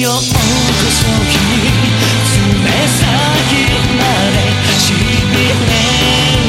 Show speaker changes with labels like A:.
A: ようこそ君爪先までしびれ